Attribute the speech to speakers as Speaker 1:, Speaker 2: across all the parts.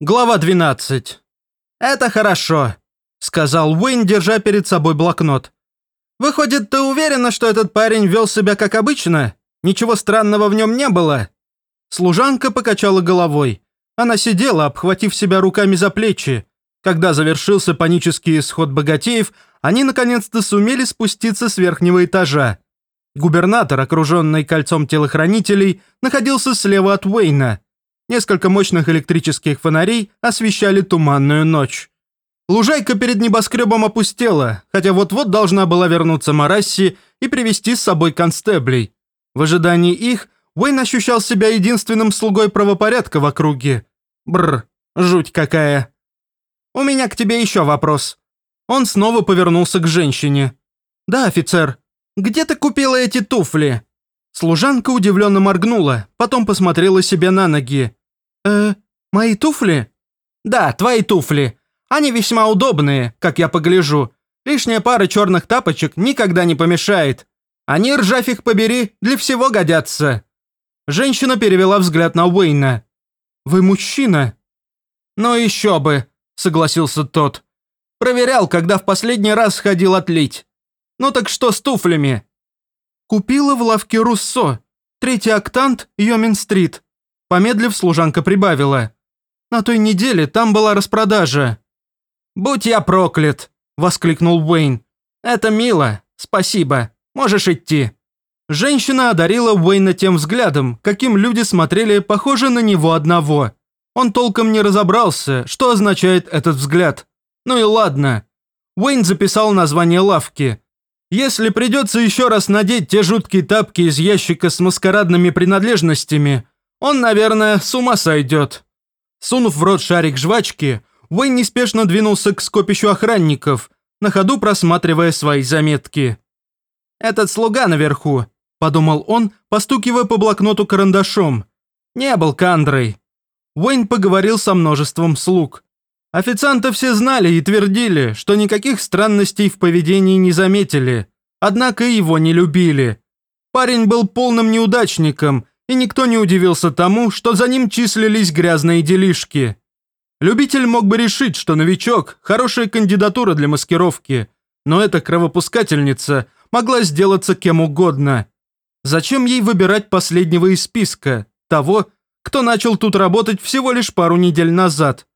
Speaker 1: Глава 12. «Это хорошо», — сказал Уэйн, держа перед собой блокнот. «Выходит, ты уверена, что этот парень вел себя как обычно? Ничего странного в нем не было?» Служанка покачала головой. Она сидела, обхватив себя руками за плечи. Когда завершился панический исход богатеев, они наконец-то сумели спуститься с верхнего этажа. Губернатор, окруженный кольцом телохранителей, находился слева от Уэйна. Несколько мощных электрических фонарей освещали туманную ночь. Лужайка перед небоскребом опустела, хотя вот-вот должна была вернуться Марасси и привести с собой констеблей. В ожидании их Уэйн ощущал себя единственным слугой правопорядка в округе. Бррр, жуть какая. «У меня к тебе еще вопрос». Он снова повернулся к женщине. «Да, офицер. Где ты купила эти туфли?» Служанка удивленно моргнула, потом посмотрела себе на ноги. «Э, мои туфли?» «Да, твои туфли. Они весьма удобные, как я погляжу. Лишняя пара черных тапочек никогда не помешает. Они, ржавь их побери, для всего годятся». Женщина перевела взгляд на Уэйна. «Вы мужчина?» «Ну еще бы», — согласился тот. «Проверял, когда в последний раз ходил отлить. Ну так что с туфлями?» «Купила в лавке Руссо. Третий октант, Йомин-стрит. Помедлив, служанка прибавила. «На той неделе там была распродажа». «Будь я проклят!» – воскликнул Уэйн. «Это мило. Спасибо. Можешь идти». Женщина одарила Уэйна тем взглядом, каким люди смотрели, похоже, на него одного. Он толком не разобрался, что означает этот взгляд. Ну и ладно. Уэйн записал название лавки. Если придется еще раз надеть те жуткие тапки из ящика с маскарадными принадлежностями, он, наверное, с ума сойдет. Сунув в рот шарик жвачки, Уэйн неспешно двинулся к скопищу охранников, на ходу просматривая свои заметки. «Этот слуга наверху», – подумал он, постукивая по блокноту карандашом. «Не был Кандрой». Уэйн поговорил со множеством слуг. Официанты все знали и твердили, что никаких странностей в поведении не заметили, однако его не любили. Парень был полным неудачником и никто не удивился тому, что за ним числились грязные делишки. Любитель мог бы решить, что новичок – хорошая кандидатура для маскировки, но эта кровопускательница могла сделаться кем угодно. Зачем ей выбирать последнего из списка, того, кто начал тут работать всего лишь пару недель назад?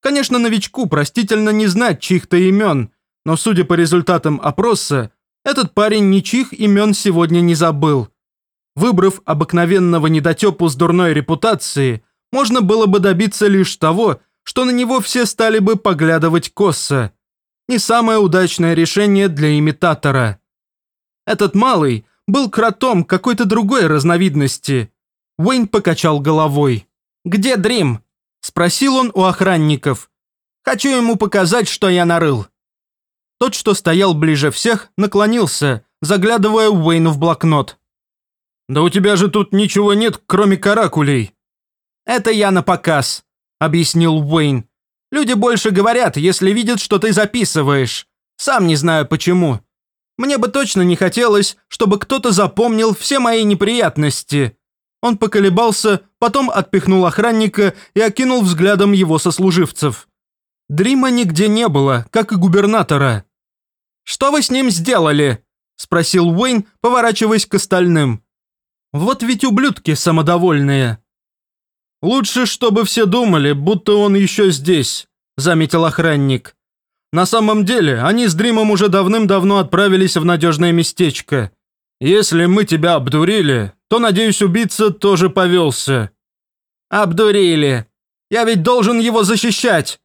Speaker 1: Конечно, новичку простительно не знать чьих-то имен, но судя по результатам опроса, этот парень ничьих имен сегодня не забыл – Выбрав обыкновенного недотепу с дурной репутацией, можно было бы добиться лишь того, что на него все стали бы поглядывать косо. Не самое удачное решение для имитатора. Этот малый был кротом какой-то другой разновидности. Уэйн покачал головой. «Где Дрим?» – спросил он у охранников. «Хочу ему показать, что я нарыл». Тот, что стоял ближе всех, наклонился, заглядывая Уэйну в блокнот. «Да у тебя же тут ничего нет, кроме каракулей». «Это я на показ», — объяснил Уэйн. «Люди больше говорят, если видят, что ты записываешь. Сам не знаю почему. Мне бы точно не хотелось, чтобы кто-то запомнил все мои неприятности». Он поколебался, потом отпихнул охранника и окинул взглядом его сослуживцев. Дрима нигде не было, как и губернатора. «Что вы с ним сделали?» – спросил Уэйн, поворачиваясь к остальным. Вот ведь ублюдки самодовольные. Лучше, чтобы все думали, будто он еще здесь, заметил охранник. На самом деле, они с Дримом уже давным-давно отправились в надежное местечко. Если мы тебя обдурили, то, надеюсь, убийца тоже повелся. Обдурили. Я ведь должен его защищать.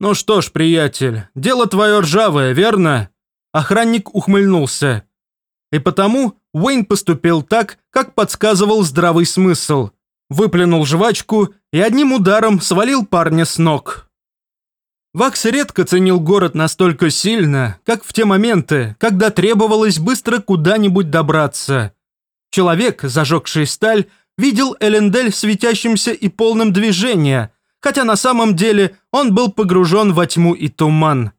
Speaker 1: Ну что ж, приятель, дело твое ржавое, верно? Охранник ухмыльнулся. И потому Уэйн поступил так, как подсказывал здравый смысл. Выплюнул жвачку и одним ударом свалил парня с ног. Вакс редко ценил город настолько сильно, как в те моменты, когда требовалось быстро куда-нибудь добраться. Человек, зажегший сталь, видел Элендель светящимся и полным движения, хотя на самом деле он был погружен во тьму и туман.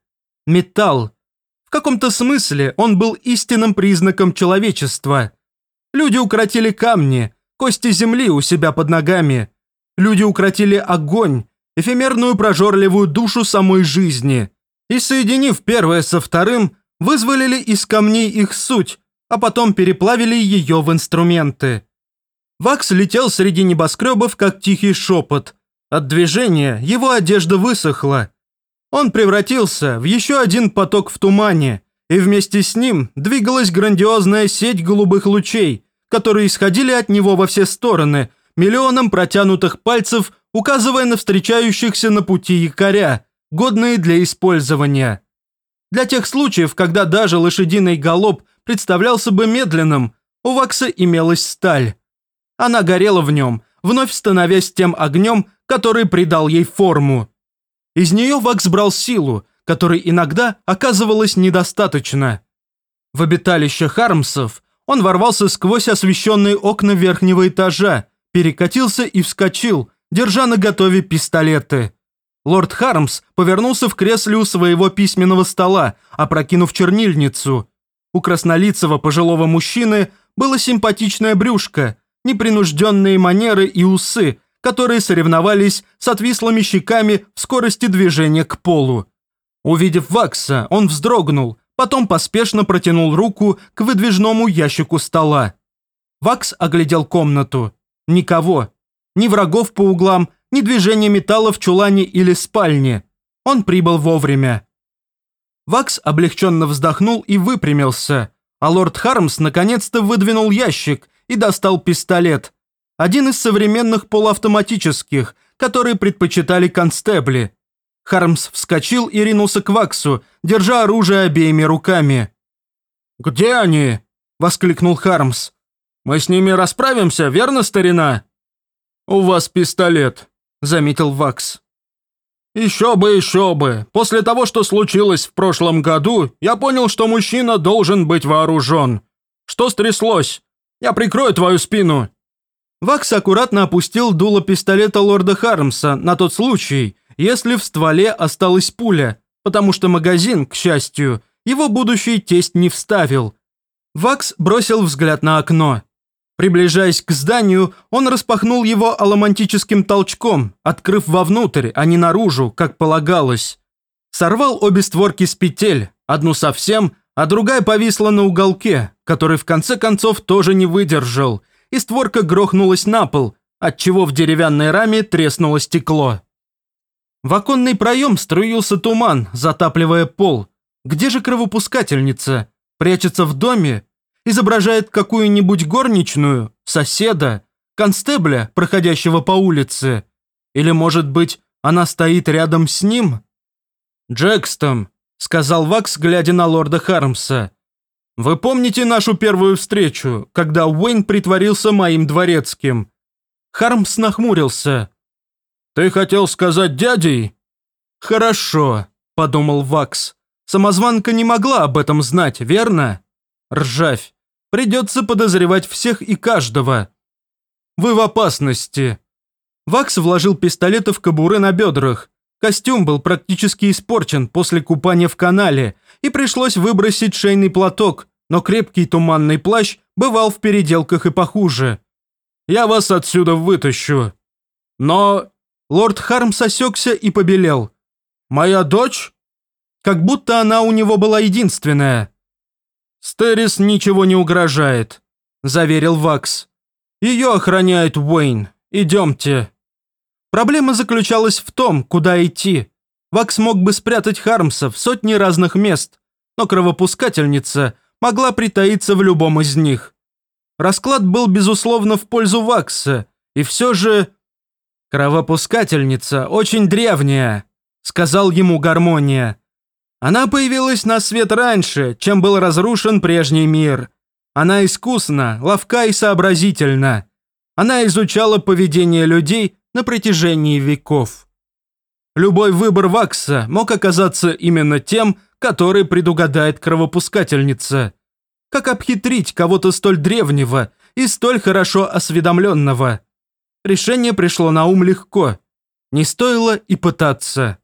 Speaker 1: Металл, в каком-то смысле он был истинным признаком человечества. Люди укротили камни, кости земли у себя под ногами. Люди укротили огонь, эфемерную прожорливую душу самой жизни, и, соединив первое со вторым, вызволили из камней их суть, а потом переплавили ее в инструменты. Вакс летел среди небоскребов, как тихий шепот. От движения его одежда высохла. Он превратился в еще один поток в тумане, и вместе с ним двигалась грандиозная сеть голубых лучей, которые исходили от него во все стороны, миллионом протянутых пальцев, указывая на встречающихся на пути якоря, годные для использования. Для тех случаев, когда даже лошадиный галоп представлялся бы медленным, у Вакса имелась сталь. Она горела в нем, вновь становясь тем огнем, который придал ей форму. Из нее Вакс брал силу, которой иногда оказывалось недостаточно. В обиталище Хармсов он ворвался сквозь освещенные окна верхнего этажа, перекатился и вскочил, держа на готове пистолеты. Лорд Хармс повернулся в кресле у своего письменного стола, опрокинув чернильницу. У краснолицего пожилого мужчины было симпатичное брюшко, непринужденные манеры и усы, которые соревновались с отвислыми щеками в скорости движения к полу. Увидев Вакса, он вздрогнул, потом поспешно протянул руку к выдвижному ящику стола. Вакс оглядел комнату. Никого. Ни врагов по углам, ни движения металла в чулане или спальне. Он прибыл вовремя. Вакс облегченно вздохнул и выпрямился, а лорд Хармс наконец-то выдвинул ящик и достал пистолет. Один из современных полуавтоматических, которые предпочитали констебли. Хармс вскочил и ринулся к Ваксу, держа оружие обеими руками. «Где они?» – воскликнул Хармс. «Мы с ними расправимся, верно, старина?» «У вас пистолет», – заметил Вакс. «Еще бы, еще бы. После того, что случилось в прошлом году, я понял, что мужчина должен быть вооружен. Что стряслось? Я прикрою твою спину». Вакс аккуратно опустил дуло пистолета лорда Хармса на тот случай, если в стволе осталась пуля, потому что магазин, к счастью, его будущий тесть не вставил. Вакс бросил взгляд на окно. Приближаясь к зданию, он распахнул его аломантическим толчком, открыв вовнутрь, а не наружу, как полагалось. Сорвал обе створки с петель, одну совсем, а другая повисла на уголке, который в конце концов тоже не выдержал, и створка грохнулась на пол, отчего в деревянной раме треснуло стекло. В оконный проем струился туман, затапливая пол. Где же кровопускательница? Прячется в доме? Изображает какую-нибудь горничную, соседа, констебля, проходящего по улице? Или, может быть, она стоит рядом с ним? «Джекстон», — сказал Вакс, глядя на лорда Хармса. «Вы помните нашу первую встречу, когда Уэйн притворился моим дворецким?» Хармс нахмурился. «Ты хотел сказать дядей?» «Хорошо», – подумал Вакс. «Самозванка не могла об этом знать, верно?» «Ржавь. Придется подозревать всех и каждого». «Вы в опасности». Вакс вложил пистолеты в кобуры на бедрах. Костюм был практически испорчен после купания в канале, и пришлось выбросить шейный платок, но крепкий туманный плащ бывал в переделках и похуже. «Я вас отсюда вытащу». «Но Лорд Харм сосекся и побелел. «Моя дочь?» Как будто она у него была единственная. «Стерис ничего не угрожает», – заверил Вакс. «Ее охраняет Уэйн. Идемте». Проблема заключалась в том, куда идти. Вакс мог бы спрятать Хармса в сотни разных мест, но кровопускательница могла притаиться в любом из них. Расклад был, безусловно, в пользу Вакса, и все же «Кровопускательница очень древняя», — сказал ему Гармония. «Она появилась на свет раньше, чем был разрушен прежний мир. Она искусна, ловка и сообразительна. Она изучала поведение людей на протяжении веков. Любой выбор Вакса мог оказаться именно тем, который предугадает кровопускательница. Как обхитрить кого-то столь древнего и столь хорошо осведомленного?» решение пришло на ум легко. Не стоило и пытаться.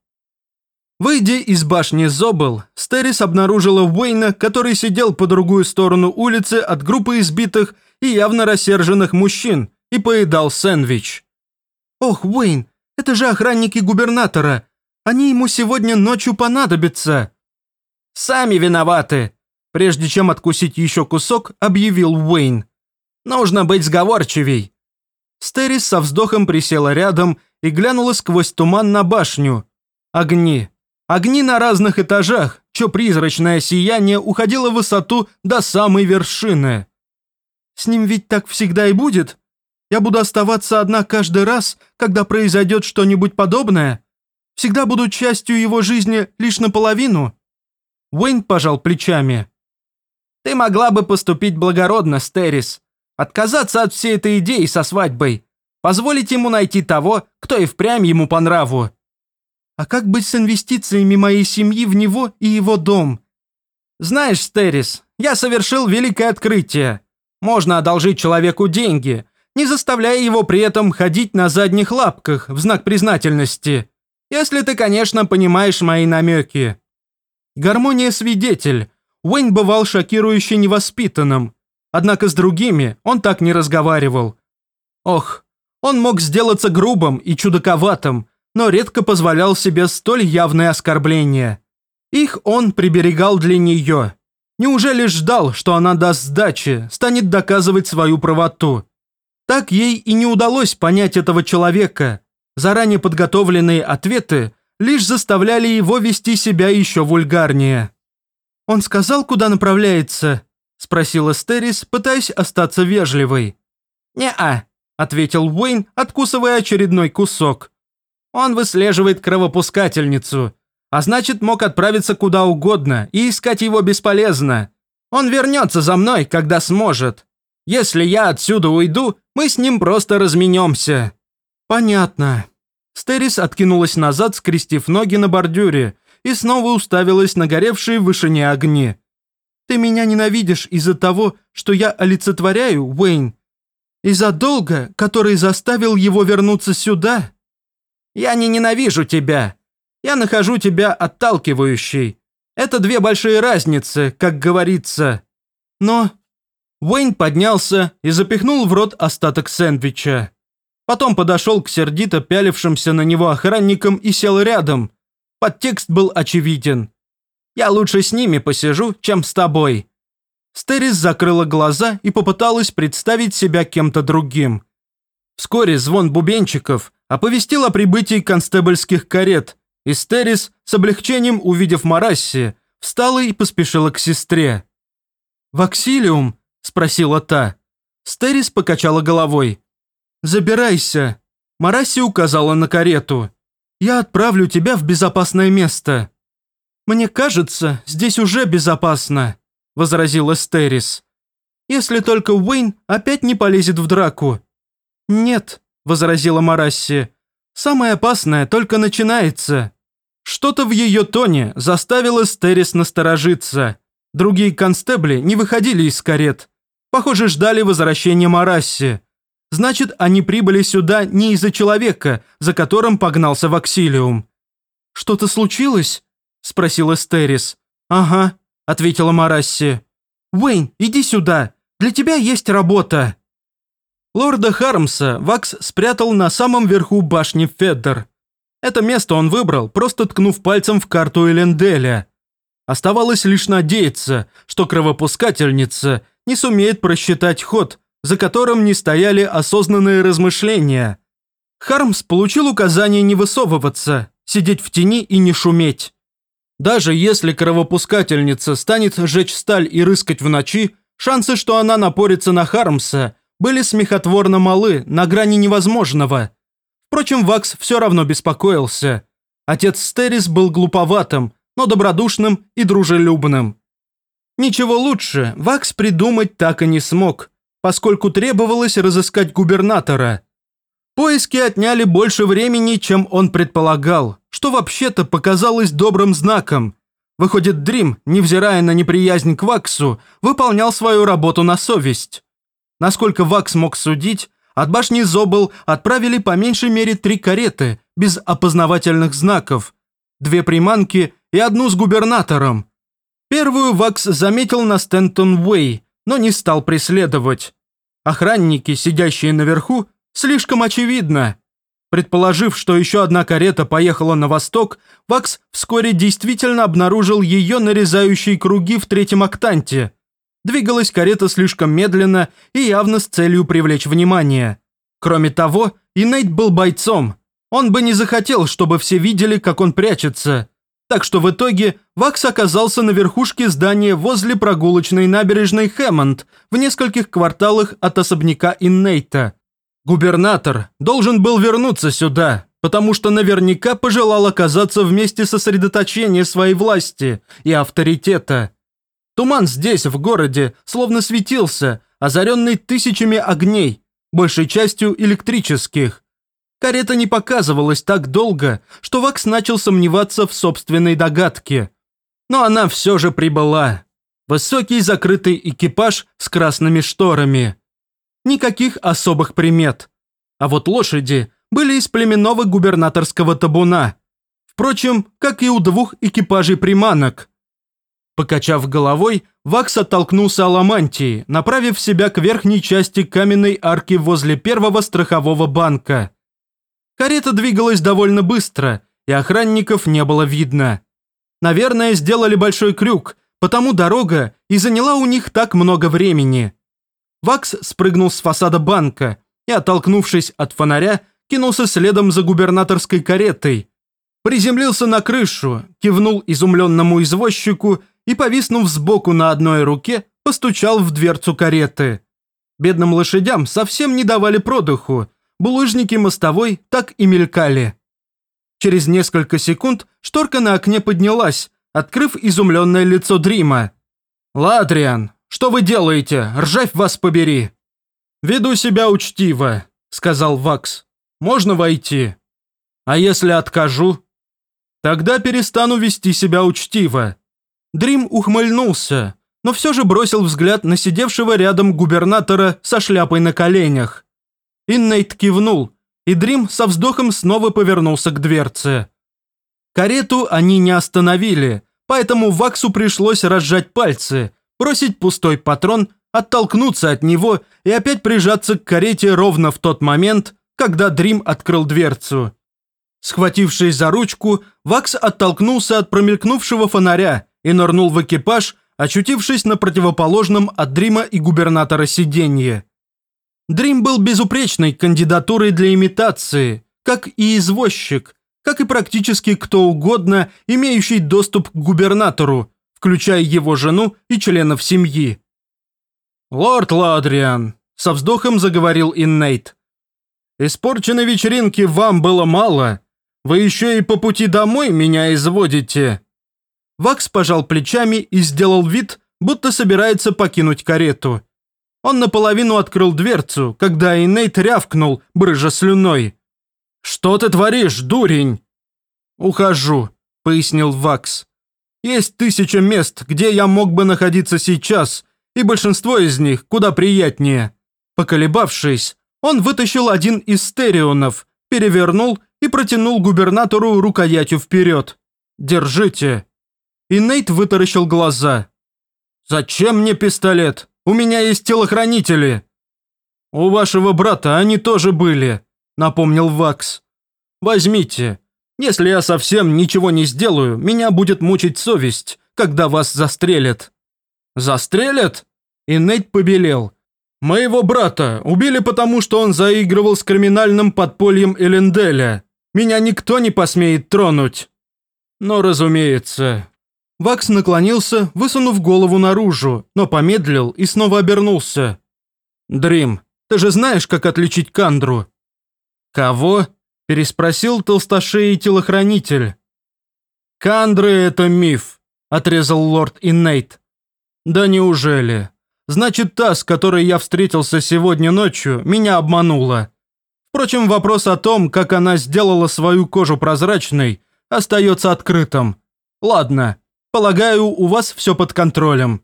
Speaker 1: Выйдя из башни Зобл, Стерис обнаружила Уэйна, который сидел по другую сторону улицы от группы избитых и явно рассерженных мужчин и поедал сэндвич. «Ох, Уэйн, Это же охранники губернатора. Они ему сегодня ночью понадобятся». «Сами виноваты», – прежде чем откусить еще кусок, объявил Уэйн. «Нужно быть сговорчивей». Стерис со вздохом присела рядом и глянула сквозь туман на башню. Огни. Огни на разных этажах, чье призрачное сияние уходило в высоту до самой вершины. «С ним ведь так всегда и будет? Я буду оставаться одна каждый раз, когда произойдет что-нибудь подобное? Всегда буду частью его жизни лишь наполовину?» Уэйн пожал плечами. «Ты могла бы поступить благородно, Стерис. Отказаться от всей этой идеи со свадьбой. Позволить ему найти того, кто и впрямь ему по нраву. А как быть с инвестициями моей семьи в него и его дом? Знаешь, Стерис, я совершил великое открытие. Можно одолжить человеку деньги, не заставляя его при этом ходить на задних лапках в знак признательности. Если ты, конечно, понимаешь мои намеки. Гармония свидетель. Уэйн бывал шокирующе невоспитанным. Однако с другими он так не разговаривал. Ох, он мог сделаться грубым и чудаковатым, но редко позволял себе столь явные оскорбления. Их он приберегал для нее. Неужели ждал, что она даст сдачи, станет доказывать свою правоту? Так ей и не удалось понять этого человека. Заранее подготовленные ответы лишь заставляли его вести себя еще вульгарнее. «Он сказал, куда направляется?» – спросила Стерис, пытаясь остаться вежливой. «Не-а», – ответил Уэйн, откусывая очередной кусок. Он выслеживает кровопускательницу, а значит, мог отправиться куда угодно, и искать его бесполезно. Он вернется за мной, когда сможет. Если я отсюда уйду, мы с ним просто разменемся». «Понятно». Стерис откинулась назад, скрестив ноги на бордюре, и снова уставилась на горевшие в вышине огни. «Ты меня ненавидишь из-за того, что я олицетворяю, Уэйн? Из-за долга, который заставил его вернуться сюда?» Я не ненавижу тебя. Я нахожу тебя отталкивающей. Это две большие разницы, как говорится. Но...» Уэйн поднялся и запихнул в рот остаток сэндвича. Потом подошел к сердито пялившимся на него охранникам и сел рядом. Подтекст был очевиден. «Я лучше с ними посижу, чем с тобой». Стерис закрыла глаза и попыталась представить себя кем-то другим. Вскоре звон бубенчиков оповестил о прибытии констебльских карет, и Стерис, с облегчением увидев Марасси, встала и поспешила к сестре. «Ваксилиум?» – спросила та. Стерис покачала головой. «Забирайся!» Марасси указала на карету. «Я отправлю тебя в безопасное место». «Мне кажется, здесь уже безопасно», – возразила Стерис. «Если только Уэйн опять не полезет в драку». «Нет», – возразила Марасси. «Самое опасное только начинается». Что-то в ее тоне заставило Стерис насторожиться. Другие констебли не выходили из карет. Похоже, ждали возвращения Марасси. Значит, они прибыли сюда не из-за человека, за которым погнался Ваксилиум. «Что-то случилось?» – спросила Стерис. «Ага», – ответила Марасси. «Уэйн, иди сюда. Для тебя есть работа». Лорда Хармса Вакс спрятал на самом верху башни Феддер. Это место он выбрал, просто ткнув пальцем в карту Эленделя. Оставалось лишь надеяться, что кровопускательница не сумеет просчитать ход, за которым не стояли осознанные размышления. Хармс получил указание не высовываться, сидеть в тени и не шуметь. Даже если кровопускательница станет жечь сталь и рыскать в ночи, шансы, что она напорится на Хармса, были смехотворно малы, на грани невозможного. Впрочем, Вакс все равно беспокоился. Отец Стерис был глуповатым, но добродушным и дружелюбным. Ничего лучше Вакс придумать так и не смог, поскольку требовалось разыскать губернатора. Поиски отняли больше времени, чем он предполагал, что вообще-то показалось добрым знаком. Выходит, Дрим, невзирая на неприязнь к Ваксу, выполнял свою работу на совесть. Насколько Вакс мог судить, от башни Зобл отправили по меньшей мере три кареты без опознавательных знаков, две приманки и одну с губернатором. Первую Вакс заметил на Стентон-Уэй, но не стал преследовать. Охранники, сидящие наверху, слишком очевидно. Предположив, что еще одна карета поехала на восток, Вакс вскоре действительно обнаружил ее нарезающие круги в третьем октанте. Двигалась карета слишком медленно и явно с целью привлечь внимание. Кроме того, Инейт был бойцом. Он бы не захотел, чтобы все видели, как он прячется. Так что в итоге Вакс оказался на верхушке здания возле прогулочной набережной Хэммонд в нескольких кварталах от особняка Иннейта. Губернатор должен был вернуться сюда, потому что наверняка пожелал оказаться в месте сосредоточения своей власти и авторитета. Туман здесь, в городе, словно светился, озаренный тысячами огней, большей частью электрических. Карета не показывалась так долго, что Вакс начал сомневаться в собственной догадке. Но она все же прибыла. Высокий закрытый экипаж с красными шторами. Никаких особых примет. А вот лошади были из племенного губернаторского табуна. Впрочем, как и у двух экипажей приманок. Покачав головой, Вакс оттолкнулся Аламантии, направив себя к верхней части каменной арки возле первого страхового банка. Карета двигалась довольно быстро, и охранников не было видно. Наверное, сделали большой крюк, потому дорога и заняла у них так много времени. Вакс спрыгнул с фасада банка и, оттолкнувшись от фонаря, кинулся следом за губернаторской каретой. Приземлился на крышу, кивнул изумленному извозчику и, повиснув сбоку на одной руке, постучал в дверцу кареты. Бедным лошадям совсем не давали продыху, булыжники мостовой так и мелькали. Через несколько секунд шторка на окне поднялась, открыв изумленное лицо Дрима. «Ладриан, что вы делаете? Ржавь вас побери!» «Веду себя учтиво», — сказал Вакс. «Можно войти?» «А если откажу?» «Тогда перестану вести себя учтиво». Дрим ухмыльнулся, но все же бросил взгляд на сидевшего рядом губернатора со шляпой на коленях. Иннейт кивнул, и Дрим со вздохом снова повернулся к дверце. Карету они не остановили, поэтому Ваксу пришлось разжать пальцы, бросить пустой патрон, оттолкнуться от него и опять прижаться к карете ровно в тот момент, когда Дрим открыл дверцу. Схватившись за ручку, Вакс оттолкнулся от промелькнувшего фонаря и нырнул в экипаж, очутившись на противоположном от Дрима и губернатора сиденье. Дрим был безупречной кандидатурой для имитации, как и извозчик, как и практически кто угодно, имеющий доступ к губернатору, включая его жену и членов семьи. «Лорд Ладриан», – со вздохом заговорил Иннейт. «Испорченной вечеринки вам было мало. Вы еще и по пути домой меня изводите». Вакс пожал плечами и сделал вид, будто собирается покинуть карету. Он наполовину открыл дверцу, когда Инейт рявкнул, брыжа слюной. «Что ты творишь, дурень?» «Ухожу», — пояснил Вакс. «Есть тысяча мест, где я мог бы находиться сейчас, и большинство из них куда приятнее». Поколебавшись, он вытащил один из стереонов, перевернул и протянул губернатору рукоятью вперед. «Держите». И Нейт вытаращил глаза. «Зачем мне пистолет? У меня есть телохранители». «У вашего брата они тоже были», — напомнил Вакс. «Возьмите. Если я совсем ничего не сделаю, меня будет мучить совесть, когда вас застрелят». «Застрелят?» И Нейт побелел. «Моего брата убили потому, что он заигрывал с криминальным подпольем Эленделя. Меня никто не посмеет тронуть». «Но, разумеется, Вакс наклонился, высунув голову наружу, но помедлил и снова обернулся. «Дрим, ты же знаешь, как отличить кандру?» «Кого?» – переспросил толстошеий телохранитель. «Кандры – это миф», – отрезал лорд Иннейт. «Да неужели? Значит, та, с которой я встретился сегодня ночью, меня обманула. Впрочем, вопрос о том, как она сделала свою кожу прозрачной, остается открытым. Ладно, Полагаю, у вас все под контролем».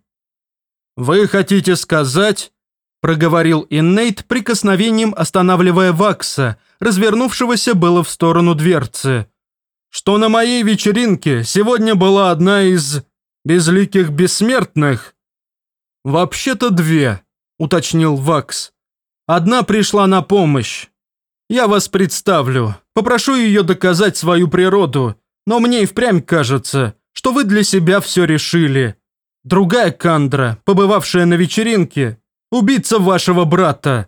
Speaker 1: «Вы хотите сказать...» – проговорил Иннейт прикосновением, останавливая Вакса, развернувшегося было в сторону дверцы. «Что на моей вечеринке сегодня была одна из... безликих бессмертных?» «Вообще-то две», – уточнил Вакс. «Одна пришла на помощь. Я вас представлю, попрошу ее доказать свою природу, но мне и впрямь кажется, что вы для себя все решили. Другая Кандра, побывавшая на вечеринке, убийца вашего брата.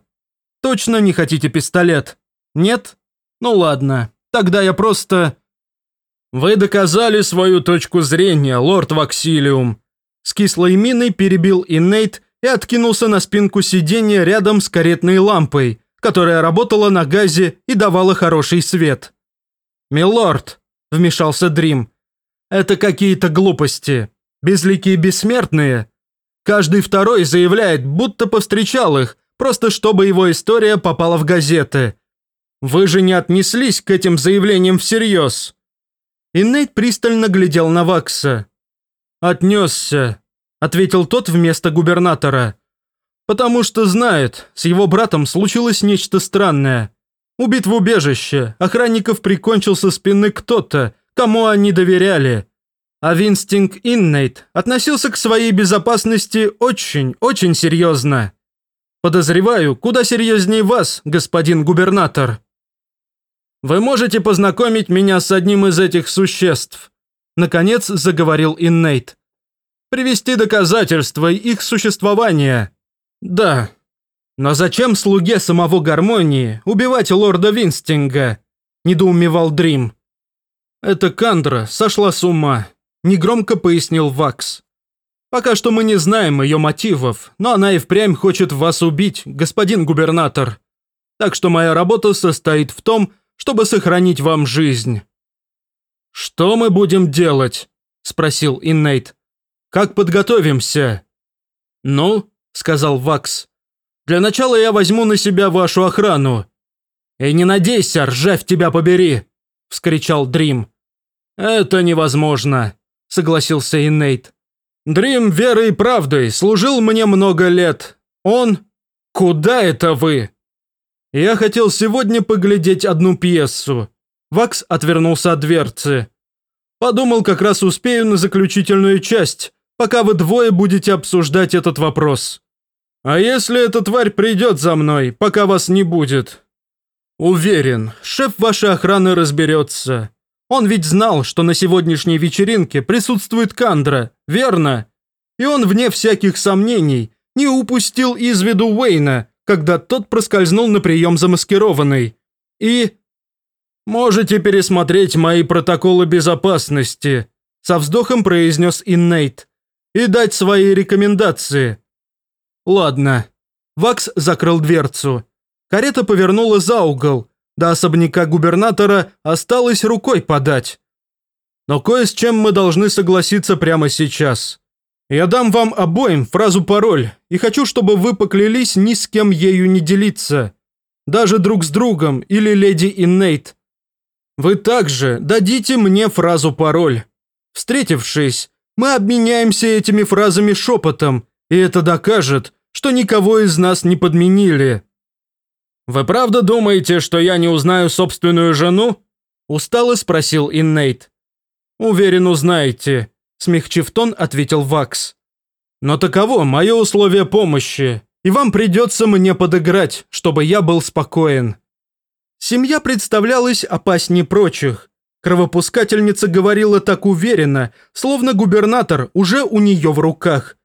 Speaker 1: Точно не хотите пистолет? Нет? Ну ладно, тогда я просто... Вы доказали свою точку зрения, лорд Ваксилиум. С кислой миной перебил Иннейт и откинулся на спинку сиденья рядом с каретной лампой, которая работала на газе и давала хороший свет. «Милорд», – вмешался Дрим, – «это какие-то глупости. Безликие бессмертные. Каждый второй заявляет, будто повстречал их, просто чтобы его история попала в газеты. Вы же не отнеслись к этим заявлениям всерьез». И Нейт пристально глядел на Вакса. «Отнесся», – ответил тот вместо губернатора. «Потому что знает, с его братом случилось нечто странное. Убит в убежище, охранников прикончил со спины кто-то, кому они доверяли. А Винстинг Иннейт относился к своей безопасности очень, очень серьезно. Подозреваю, куда серьезнее вас, господин губернатор. Вы можете познакомить меня с одним из этих существ?» Наконец заговорил Иннейт. «Привести доказательства их существования. Да. Но зачем слуге самого гармонии убивать лорда Винстинга?» Недоумевал Дрим. «Это Кандра сошла с ума», – негромко пояснил Вакс. «Пока что мы не знаем ее мотивов, но она и впрямь хочет вас убить, господин губернатор. Так что моя работа состоит в том, чтобы сохранить вам жизнь». «Что мы будем делать?» – спросил Иннейт. «Как подготовимся?» «Ну», – сказал Вакс, – «для начала я возьму на себя вашу охрану». «И не надейся, ржавь тебя побери!» – вскричал Дрим. «Это невозможно», – согласился Иннейт. «Дрим верой и правдой служил мне много лет. Он... Куда это вы?» «Я хотел сегодня поглядеть одну пьесу. Вакс отвернулся от дверцы. «Подумал, как раз успею на заключительную часть, пока вы двое будете обсуждать этот вопрос. А если эта тварь придет за мной, пока вас не будет?» «Уверен, шеф вашей охраны разберется. Он ведь знал, что на сегодняшней вечеринке присутствует Кандра, верно? И он, вне всяких сомнений, не упустил из виду Уэйна, когда тот проскользнул на прием замаскированный. И «Можете пересмотреть мои протоколы безопасности», со вздохом произнес Иннейт, «и дать свои рекомендации». «Ладно». Вакс закрыл дверцу. Карета повернула за угол. До особняка губернатора осталось рукой подать. Но кое с чем мы должны согласиться прямо сейчас. Я дам вам обоим фразу-пароль и хочу, чтобы вы поклялись ни с кем ею не делиться. Даже друг с другом или леди Иннейт. Вы также дадите мне фразу-пароль. Встретившись, мы обменяемся этими фразами шепотом, и это докажет, что никого из нас не подменили. «Вы правда думаете, что я не узнаю собственную жену?» Устало спросил Иннейт. «Уверен, узнаете», смягчив тон, ответил Вакс. «Но таково мое условие помощи, и вам придется мне подыграть, чтобы я был спокоен». Семья представлялась опаснее прочих. Кровопускательница говорила так уверенно, словно губернатор уже у нее в руках.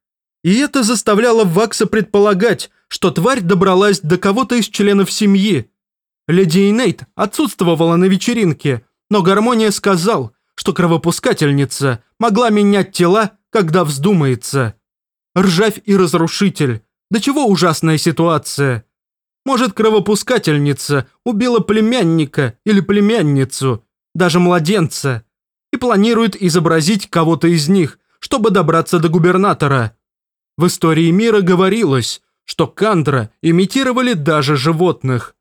Speaker 1: И это заставляло Вакса предполагать, что тварь добралась до кого-то из членов семьи. Леди Инейт отсутствовала на вечеринке, но Гармония сказал, что кровопускательница могла менять тела, когда вздумается. Ржавь и разрушитель. До чего ужасная ситуация. Может, кровопускательница убила племянника или племянницу, даже младенца, и планирует изобразить кого-то из них, чтобы добраться до губернатора. В истории мира говорилось, что Кандра имитировали даже животных.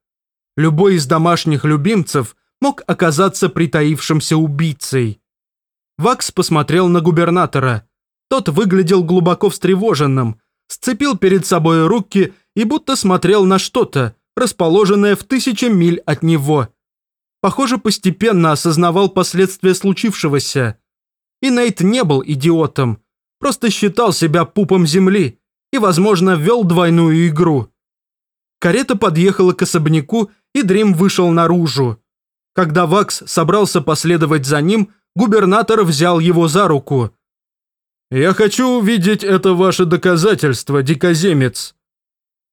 Speaker 1: Любой из домашних любимцев мог оказаться притаившимся убийцей. Вакс посмотрел на губернатора. Тот выглядел глубоко встревоженным, сцепил перед собой руки и будто смотрел на что-то, расположенное в тысячи миль от него. Похоже, постепенно осознавал последствия случившегося. И Нейт не был идиотом, просто считал себя пупом земли и, возможно, вел двойную игру. Карета подъехала к особняку, и Дрим вышел наружу. Когда Вакс собрался последовать за ним, губернатор взял его за руку. «Я хочу увидеть это ваше доказательство, дикоземец.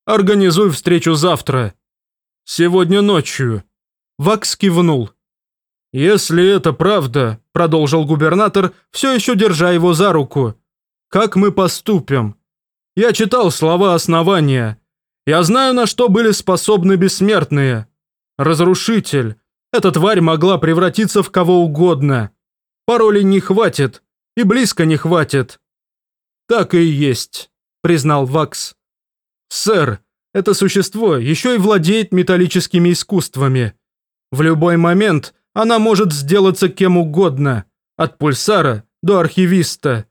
Speaker 1: Организуй встречу завтра. Сегодня ночью». Вакс кивнул. «Если это правда», – продолжил губернатор, все еще держа его за руку, – «как мы поступим? Я читал слова основания. Я знаю, на что были способны бессмертные. Разрушитель. Эта тварь могла превратиться в кого угодно. Паролей не хватит, и близко не хватит». «Так и есть», – признал Вакс. «Сэр, это существо еще и владеет металлическими искусствами. В любой момент – она может сделаться кем угодно, от пульсара до архивиста.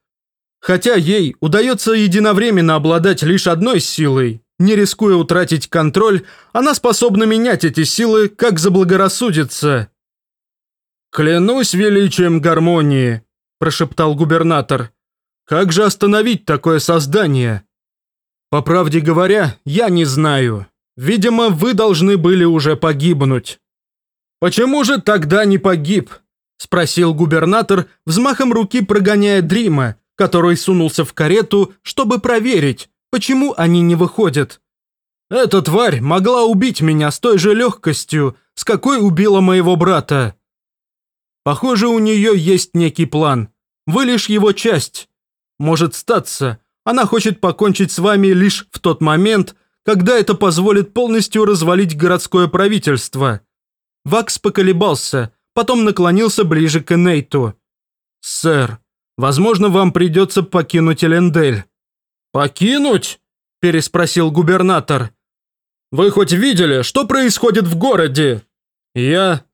Speaker 1: Хотя ей удается единовременно обладать лишь одной силой, не рискуя утратить контроль, она способна менять эти силы, как заблагорассудится. «Клянусь величием гармонии», – прошептал губернатор. «Как же остановить такое создание?» «По правде говоря, я не знаю. Видимо, вы должны были уже погибнуть». «Почему же тогда не погиб?» – спросил губернатор, взмахом руки прогоняя Дрима, который сунулся в карету, чтобы проверить, почему они не выходят. «Эта тварь могла убить меня с той же легкостью, с какой убила моего брата. Похоже, у нее есть некий план. Вы лишь его часть. Может статься, она хочет покончить с вами лишь в тот момент, когда это позволит полностью развалить городское правительство». Вакс поколебался, потом наклонился ближе к Нейту. «Сэр, возможно, вам придется покинуть Элендель». «Покинуть?» – переспросил губернатор. «Вы хоть видели, что происходит в городе?» «Я...»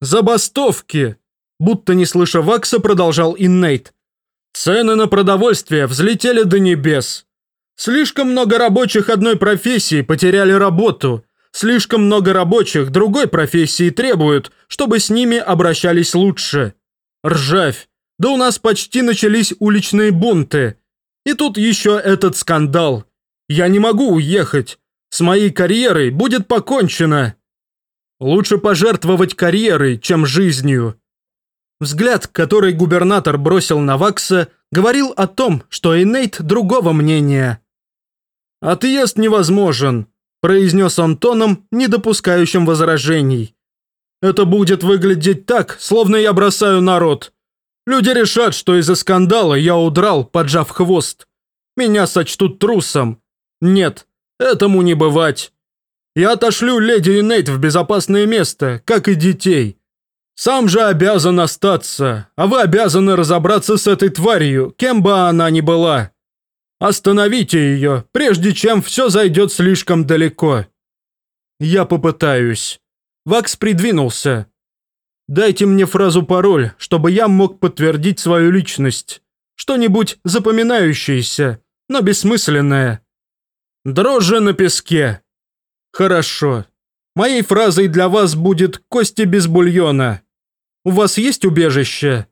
Speaker 1: «Забастовки!» Будто не слыша Вакса, продолжал Иннейт. «Цены на продовольствие взлетели до небес. Слишком много рабочих одной профессии потеряли работу, Слишком много рабочих другой профессии требуют, чтобы с ними обращались лучше. Ржавь. Да у нас почти начались уличные бунты. И тут еще этот скандал. Я не могу уехать. С моей карьерой будет покончено. Лучше пожертвовать карьерой, чем жизнью. Взгляд, который губернатор бросил на Вакса, говорил о том, что Энейт другого мнения. «Отъезд невозможен произнес он тоном, не допускающим возражений. «Это будет выглядеть так, словно я бросаю народ. Люди решат, что из-за скандала я удрал, поджав хвост. Меня сочтут трусом. Нет, этому не бывать. Я отошлю леди и Нейт в безопасное место, как и детей. Сам же обязан остаться, а вы обязаны разобраться с этой тварью, кем бы она ни была. Остановите ее, прежде чем все зайдет слишком далеко. Я попытаюсь. Вакс придвинулся. Дайте мне фразу-пароль, чтобы я мог подтвердить свою личность. Что-нибудь запоминающееся, но бессмысленное. Дрожжи на песке. Хорошо. Моей фразой для вас будет «кости без бульона». У вас есть убежище?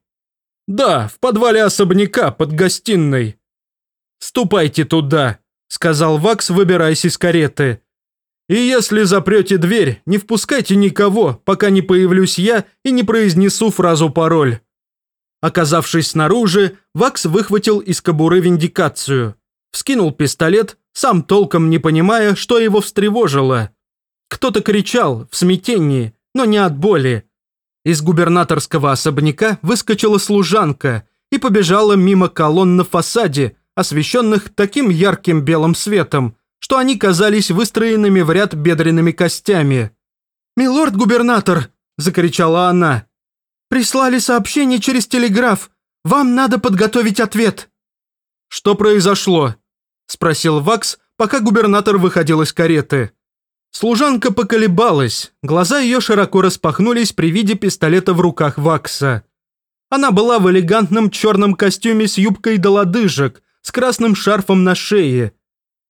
Speaker 1: Да, в подвале особняка под гостиной. «Ступайте туда», – сказал Вакс, выбираясь из кареты. «И если запрете дверь, не впускайте никого, пока не появлюсь я и не произнесу фразу-пароль». Оказавшись снаружи, Вакс выхватил из кобуры виндикацию. Вскинул пистолет, сам толком не понимая, что его встревожило. Кто-то кричал, в смятении, но не от боли. Из губернаторского особняка выскочила служанка и побежала мимо колонн на фасаде, освещенных таким ярким белым светом, что они казались выстроенными в ряд бедренными костями. «Милорд-губернатор!» – закричала она. «Прислали сообщение через телеграф. Вам надо подготовить ответ». «Что произошло?» – спросил Вакс, пока губернатор выходил из кареты. Служанка поколебалась, глаза ее широко распахнулись при виде пистолета в руках Вакса. Она была в элегантном черном костюме с юбкой до лодыжек, с красным шарфом на шее.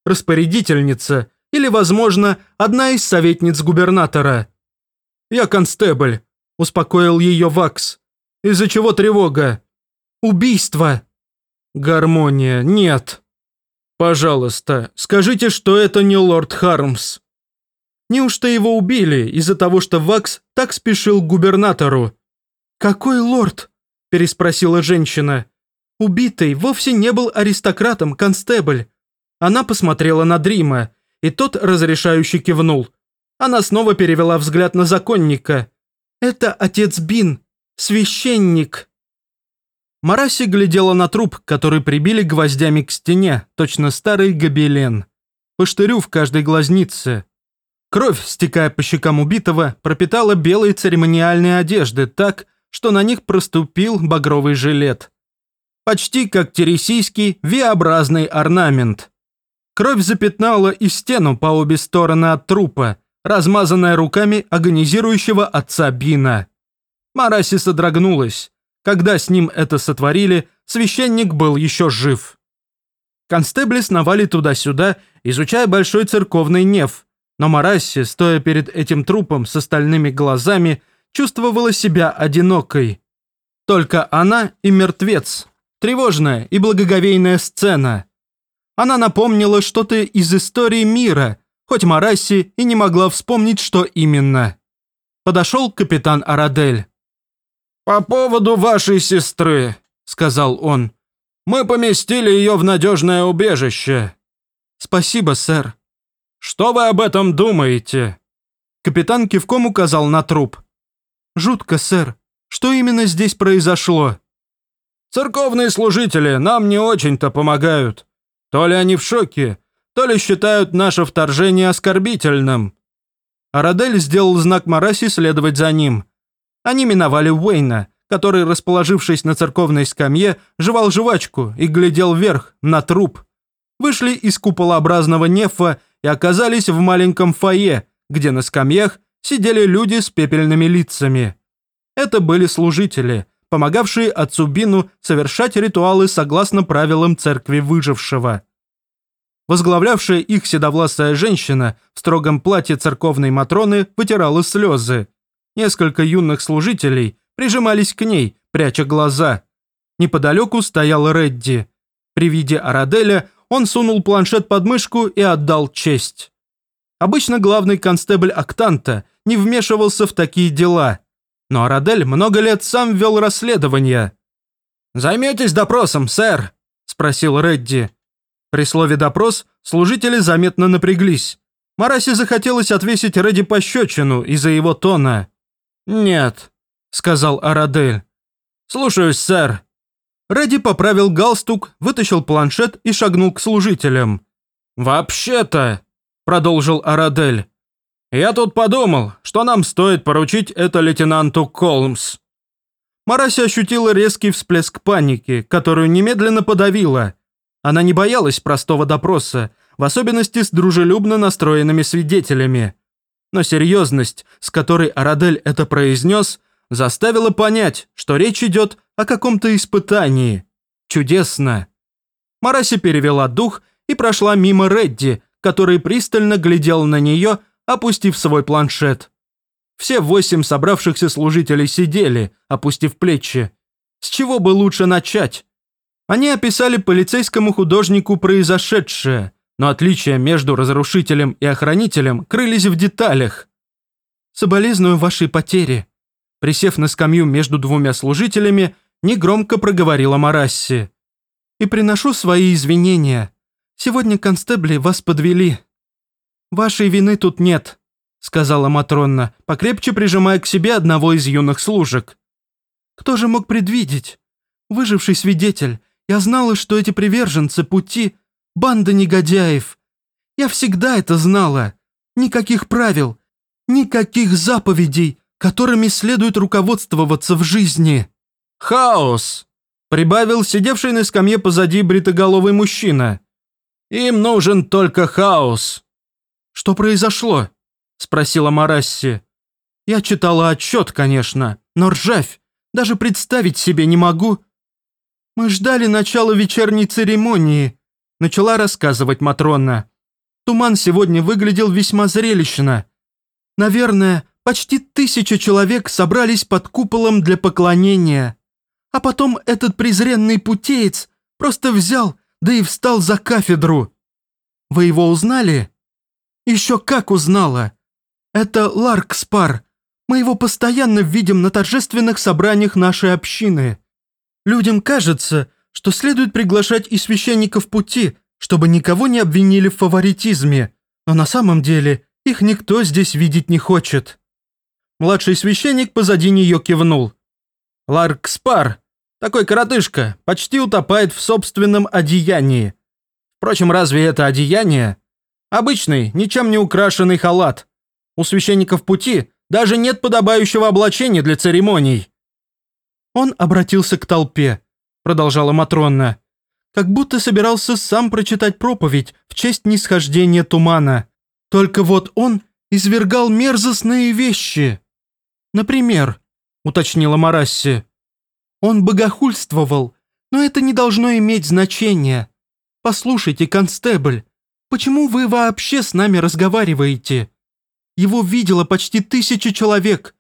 Speaker 1: Распорядительница или, возможно, одна из советниц губернатора. «Я констебль», – успокоил ее Вакс. «Из-за чего тревога?» «Убийство». «Гармония, нет». «Пожалуйста, скажите, что это не лорд Хармс». Неужто его убили из-за того, что Вакс так спешил к губернатору? «Какой лорд?» – переспросила женщина. «Убитый вовсе не был аристократом, констебль». Она посмотрела на Дрима, и тот разрешающе кивнул. Она снова перевела взгляд на законника. «Это отец Бин, священник». Мараси глядела на труп, который прибили гвоздями к стене, точно старый гобелен. По в каждой глазнице. Кровь, стекая по щекам убитого, пропитала белые церемониальные одежды так, что на них проступил багровый жилет. Почти как тересийский V-образный орнамент. Кровь запятнала и стену по обе стороны от трупа, размазанная руками агонизирующего отца Бина. Мараси содрогнулась. Когда с ним это сотворили, священник был еще жив. Констебли сновали туда-сюда, изучая большой церковный неф, но Марасси, стоя перед этим трупом с остальными глазами, чувствовала себя одинокой. Только она и мертвец. Тревожная и благоговейная сцена. Она напомнила что-то из истории мира, хоть Марасси и не могла вспомнить, что именно. Подошел капитан Арадель. «По поводу вашей сестры», — сказал он. «Мы поместили ее в надежное убежище». «Спасибо, сэр», «Что вы об этом думаете?» Капитан кивком указал на труп. «Жутко, сэр. Что именно здесь произошло?» «Церковные служители нам не очень-то помогают. То ли они в шоке, то ли считают наше вторжение оскорбительным». Арадель сделал знак Мараси следовать за ним. Они миновали Уэйна, который, расположившись на церковной скамье, жевал жвачку и глядел вверх, на труп. Вышли из куполообразного нефа и оказались в маленьком фойе, где на скамьях сидели люди с пепельными лицами. Это были служители, помогавшие отцу Бину совершать ритуалы согласно правилам церкви выжившего. Возглавлявшая их седовласая женщина в строгом платье церковной Матроны вытирала слезы. Несколько юных служителей прижимались к ней, пряча глаза. Неподалеку стоял Редди. При виде Араделя он сунул планшет под мышку и отдал честь. Обычно главный констебль Актанта не вмешивался в такие дела, но Арадель много лет сам вел расследование. «Займетесь допросом, сэр?» – спросил Редди. При слове «допрос» служители заметно напряглись. Марасе захотелось отвесить Редди пощечину из-за его тона. «Нет», – сказал Арадель. «Слушаюсь, сэр». Редди поправил галстук, вытащил планшет и шагнул к служителям. «Вообще-то», – продолжил Арадель, – «я тут подумал, что нам стоит поручить это лейтенанту Колмс». Мараси ощутила резкий всплеск паники, которую немедленно подавила. Она не боялась простого допроса, в особенности с дружелюбно настроенными свидетелями. Но серьезность, с которой Арадель это произнес, заставила понять, что речь идет о каком-то испытании. Чудесно. Мараси перевела дух и прошла мимо Редди, который пристально глядел на нее, опустив свой планшет. Все восемь собравшихся служителей сидели, опустив плечи. С чего бы лучше начать? Они описали полицейскому художнику произошедшее, но отличия между разрушителем и охранителем крылись в деталях. «Соболезную вашей потере». Присев на скамью между двумя служителями, негромко проговорила Марасси. «И приношу свои извинения. Сегодня констебли вас подвели». «Вашей вины тут нет», — сказала Матронна, покрепче прижимая к себе одного из юных служек. «Кто же мог предвидеть? Выживший свидетель, я знала, что эти приверженцы пути — банда негодяев. Я всегда это знала. Никаких правил, никаких заповедей, которыми следует руководствоваться в жизни». «Хаос!» – прибавил сидевший на скамье позади бритоголовый мужчина. «Им нужен только хаос!» «Что произошло?» – спросила Марасси. «Я читала отчет, конечно, но ржавь, даже представить себе не могу». «Мы ждали начала вечерней церемонии», – начала рассказывать Матрона. «Туман сегодня выглядел весьма зрелищно. Наверное, почти тысяча человек собрались под куполом для поклонения. А потом этот презренный путеец просто взял, да и встал за кафедру. Вы его узнали? Еще как узнала. Это Ларк Спар. Мы его постоянно видим на торжественных собраниях нашей общины. Людям кажется, что следует приглашать и священников пути, чтобы никого не обвинили в фаворитизме, но на самом деле их никто здесь видеть не хочет». Младший священник позади нее кивнул. «Ларк Спар, такой коротышка, почти утопает в собственном одеянии. Впрочем, разве это одеяние? Обычный, ничем не украшенный халат. У священников пути даже нет подобающего облачения для церемоний». Он обратился к толпе, продолжала Матронна, как будто собирался сам прочитать проповедь в честь нисхождения тумана. Только вот он извергал мерзостные вещи. Например, уточнила Марасси, он богохульствовал, но это не должно иметь значения. Послушайте, констебль, почему вы вообще с нами разговариваете? Его видело почти тысяча человек.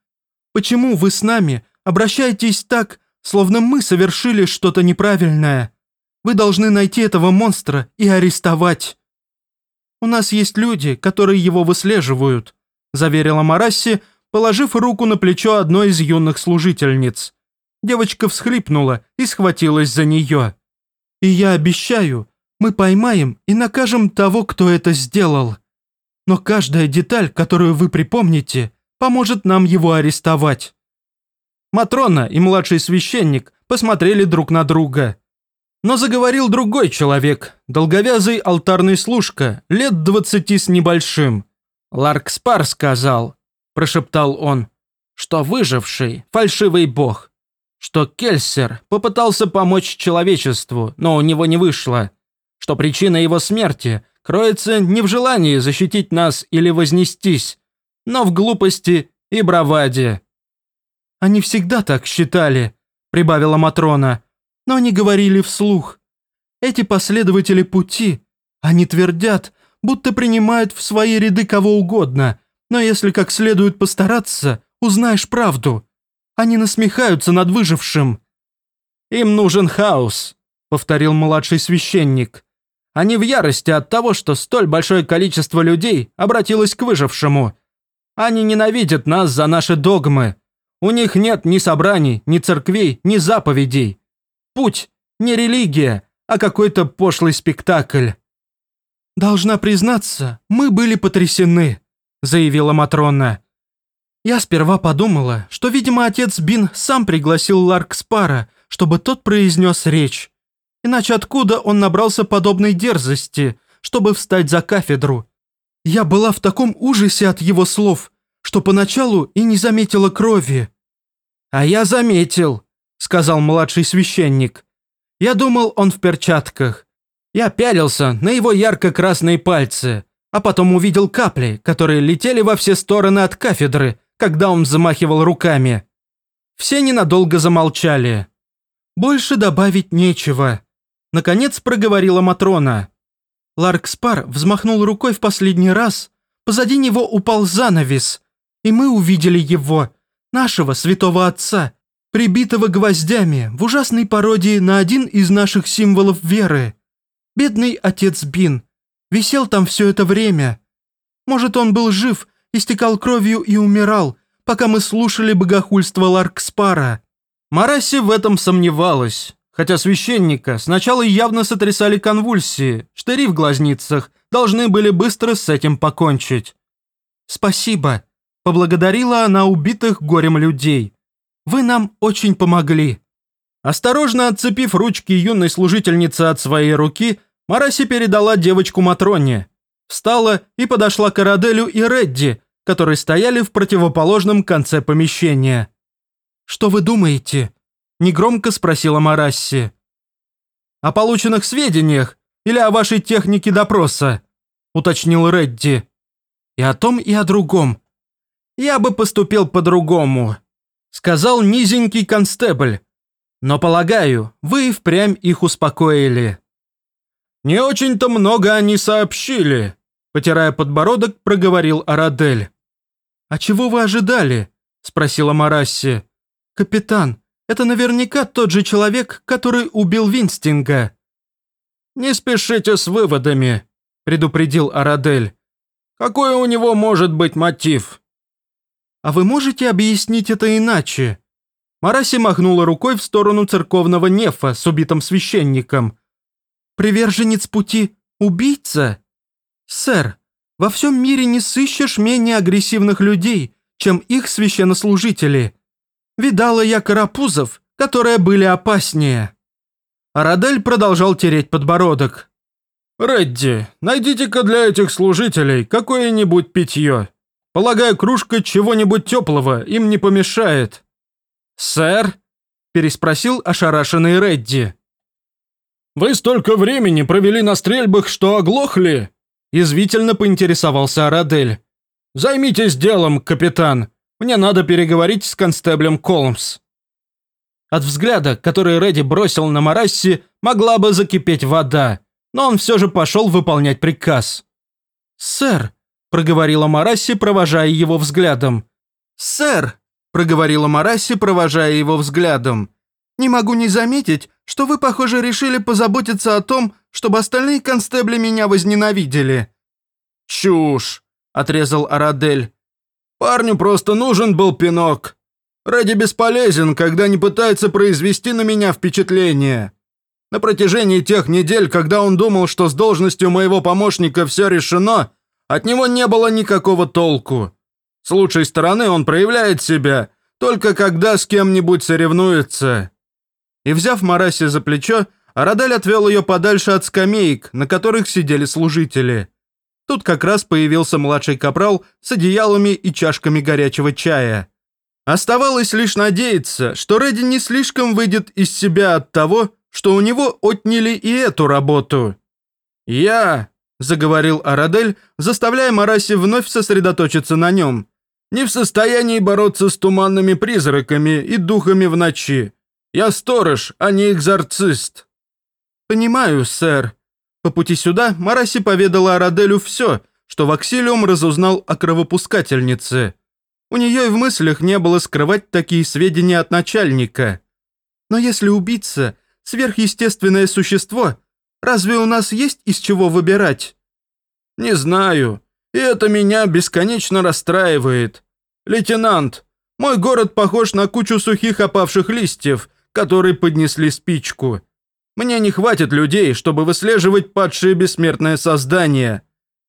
Speaker 1: Почему вы с нами обращаетесь так, словно мы совершили что-то неправильное? Вы должны найти этого монстра и арестовать. У нас есть люди, которые его выслеживают, заверила Марасси, положив руку на плечо одной из юных служительниц. Девочка всхлипнула и схватилась за нее. «И я обещаю, мы поймаем и накажем того, кто это сделал. Но каждая деталь, которую вы припомните, поможет нам его арестовать». Матрона и младший священник посмотрели друг на друга. Но заговорил другой человек, долговязый алтарный служка, лет двадцати с небольшим. «Ларк Спар сказал», – прошептал он, – «что выживший – фальшивый бог, что Кельсер попытался помочь человечеству, но у него не вышло, что причина его смерти кроется не в желании защитить нас или вознестись, но в глупости и браваде. «Они всегда так считали», – прибавила Матрона, – «но они говорили вслух. Эти последователи пути, они твердят, будто принимают в свои ряды кого угодно, но если как следует постараться, узнаешь правду. Они насмехаются над выжившим». «Им нужен хаос», — повторил младший священник. «Они в ярости от того, что столь большое количество людей обратилось к выжившему. Они ненавидят нас за наши догмы. У них нет ни собраний, ни церквей, ни заповедей. Путь – не религия, а какой-то пошлый спектакль». «Должна признаться, мы были потрясены», – заявила Матрона. Я сперва подумала, что, видимо, отец Бин сам пригласил Ларк Спара, чтобы тот произнес речь. Иначе откуда он набрался подобной дерзости, чтобы встать за кафедру? Я была в таком ужасе от его слов, что поначалу и не заметила крови. «А я заметил», — сказал младший священник. «Я думал, он в перчатках. Я пялился на его ярко-красные пальцы, а потом увидел капли, которые летели во все стороны от кафедры, когда он замахивал руками. Все ненадолго замолчали. Больше добавить нечего. Наконец проговорила Матрона. Ларк Спар взмахнул рукой в последний раз, позади него упал занавес, и мы увидели его, нашего святого отца, прибитого гвоздями в ужасной пародии на один из наших символов веры. Бедный отец Бин висел там все это время. Может, он был жив истекал кровью и умирал, пока мы слушали богохульство Ларкспара. Мараси в этом сомневалась, хотя священника сначала явно сотрясали конвульсии, штыри в глазницах должны были быстро с этим покончить. «Спасибо», – поблагодарила она убитых горем людей. «Вы нам очень помогли». Осторожно отцепив ручки юной служительницы от своей руки, Мараси передала девочку Матроне. Встала и подошла к Араделю и Редди, которые стояли в противоположном конце помещения. «Что вы думаете?» – негромко спросила Марасси. «О полученных сведениях или о вашей технике допроса?» – уточнил Редди. «И о том, и о другом. Я бы поступил по-другому», – сказал низенький констебль. «Но, полагаю, вы впрямь их успокоили». «Не очень-то много они сообщили», – потирая подбородок, проговорил Арадель. «А чего вы ожидали?» – спросила Марасси. «Капитан, это наверняка тот же человек, который убил Винстинга». «Не спешите с выводами», – предупредил Арадель. «Какой у него может быть мотив? А вы можете объяснить это иначе?» Мараси махнула рукой в сторону церковного нефа с убитым священником. «Приверженец пути – убийца? Сэр, во всем мире не сыщешь менее агрессивных людей, чем их священнослужители. Видала я карапузов, которые были опаснее». Арадель продолжал тереть подбородок.
Speaker 2: «Редди, найдите-ка для этих служителей какое-нибудь питье. Полагаю, кружка чего-нибудь теплого им не помешает».
Speaker 1: «Сэр?» – переспросил ошарашенный Редди.
Speaker 2: «Вы столько времени провели на стрельбах, что оглохли?» – язвительно поинтересовался Арадель. «Займитесь делом, капитан. Мне надо переговорить с констеблем Колмс».
Speaker 1: От взгляда, который Редди бросил на Марасси, могла бы закипеть вода, но он все же пошел выполнять приказ. «Сэр», – проговорила Марасси, провожая его взглядом. «Сэр», – проговорила Марасси, провожая его взглядом. «Не могу не заметить, что вы, похоже, решили позаботиться о том, чтобы остальные констебли меня возненавидели».
Speaker 2: «Чушь», – отрезал Арадель. «Парню просто нужен был пинок. Ради бесполезен, когда не пытается произвести на меня впечатление. На протяжении тех недель, когда он думал, что с должностью моего помощника все решено, от него не было никакого толку. С лучшей стороны он проявляет себя, только когда с кем-нибудь соревнуется».
Speaker 1: И взяв Мараси за плечо, Арадель отвел ее подальше от скамеек, на которых сидели служители. Тут как раз появился младший капрал с одеялами и чашками горячего чая. Оставалось лишь надеяться, что Редди не слишком выйдет из себя от того, что у него отняли и эту работу. «Я», – заговорил Арадель, заставляя Мараси вновь сосредоточиться на нем, – «не в состоянии бороться с туманными призраками и духами в ночи. Я сторож, а не экзорцист». «Понимаю, сэр». По пути сюда Мараси поведала Араделю все, что Ваксилиум разузнал о кровопускательнице. У нее и в мыслях не было скрывать такие сведения от начальника. Но если убийца – сверхъестественное существо, разве у нас есть из чего выбирать?
Speaker 2: Не знаю, и это меня бесконечно расстраивает. Лейтенант, мой город похож на кучу сухих опавших листьев, которые поднесли спичку. Мне не хватит людей, чтобы выслеживать падшие бессмертные создания.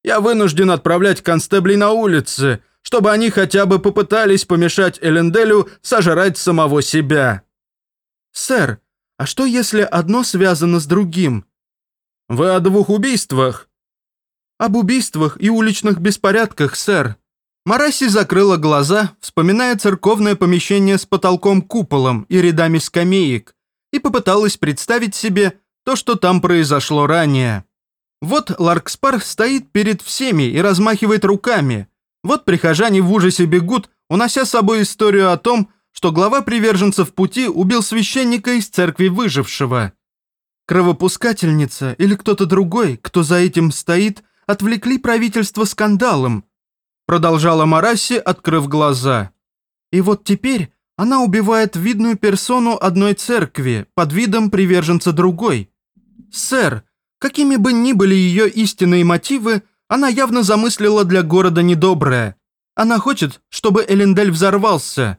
Speaker 2: Я вынужден отправлять констеблей на улицы, чтобы они хотя бы попытались помешать Эленделю сожрать самого себя.
Speaker 1: «Сэр, а что если одно связано с другим?»
Speaker 2: «Вы о двух убийствах?»
Speaker 1: «Об убийствах и уличных беспорядках, сэр. Мараси закрыла глаза, вспоминая церковное помещение с потолком-куполом и рядами скамеек, и попыталась представить себе то, что там произошло ранее. Вот Ларкспар стоит перед всеми и размахивает руками. Вот прихожане в ужасе бегут, унося с собой историю о том, что глава приверженцев пути убил священника из церкви выжившего. Кровопускательница или кто-то другой, кто за этим стоит, отвлекли правительство скандалом, Продолжала Марасси, открыв глаза. И вот теперь она убивает видную персону одной церкви под видом приверженца другой. Сэр, какими бы ни были ее истинные мотивы, она явно замыслила для города недоброе. Она хочет, чтобы Элендель взорвался.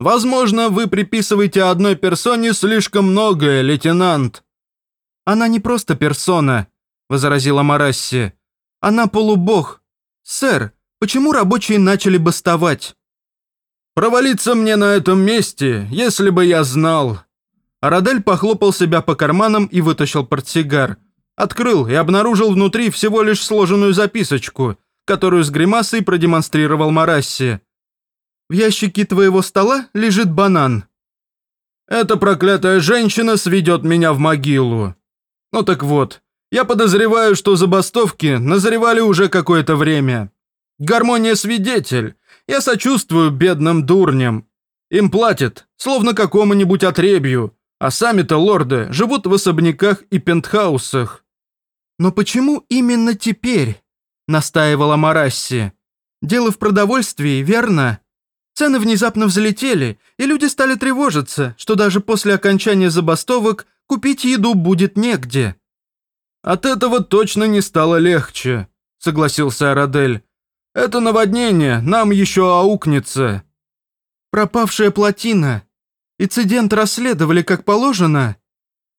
Speaker 2: Возможно, вы приписываете одной персоне слишком многое, лейтенант.
Speaker 1: Она не просто персона, возразила Марасси. Она полубог. Сэр, Почему рабочие начали бастовать?
Speaker 2: «Провалиться мне на этом месте, если бы я знал».
Speaker 1: Арадель похлопал себя по карманам и вытащил портсигар. Открыл и обнаружил внутри всего лишь сложенную записочку, которую с гримасой продемонстрировал Марасси. «В ящике твоего стола лежит банан».
Speaker 2: «Эта проклятая женщина сведет меня в могилу». Ну так вот, я подозреваю, что забастовки назревали уже какое-то время. Гармония свидетель. Я сочувствую бедным дурням. Им платят, словно какому-нибудь отребью, а сами-то лорды живут в особняках и пентхаусах».
Speaker 1: «Но почему именно теперь?» – настаивала Марасси. «Дело в продовольствии, верно? Цены внезапно взлетели, и люди стали тревожиться, что даже после окончания забастовок купить еду будет негде».
Speaker 2: «От этого точно не стало легче», – согласился Арадель. Это наводнение нам еще аукнется».
Speaker 1: «Пропавшая плотина. Инцидент расследовали как положено?»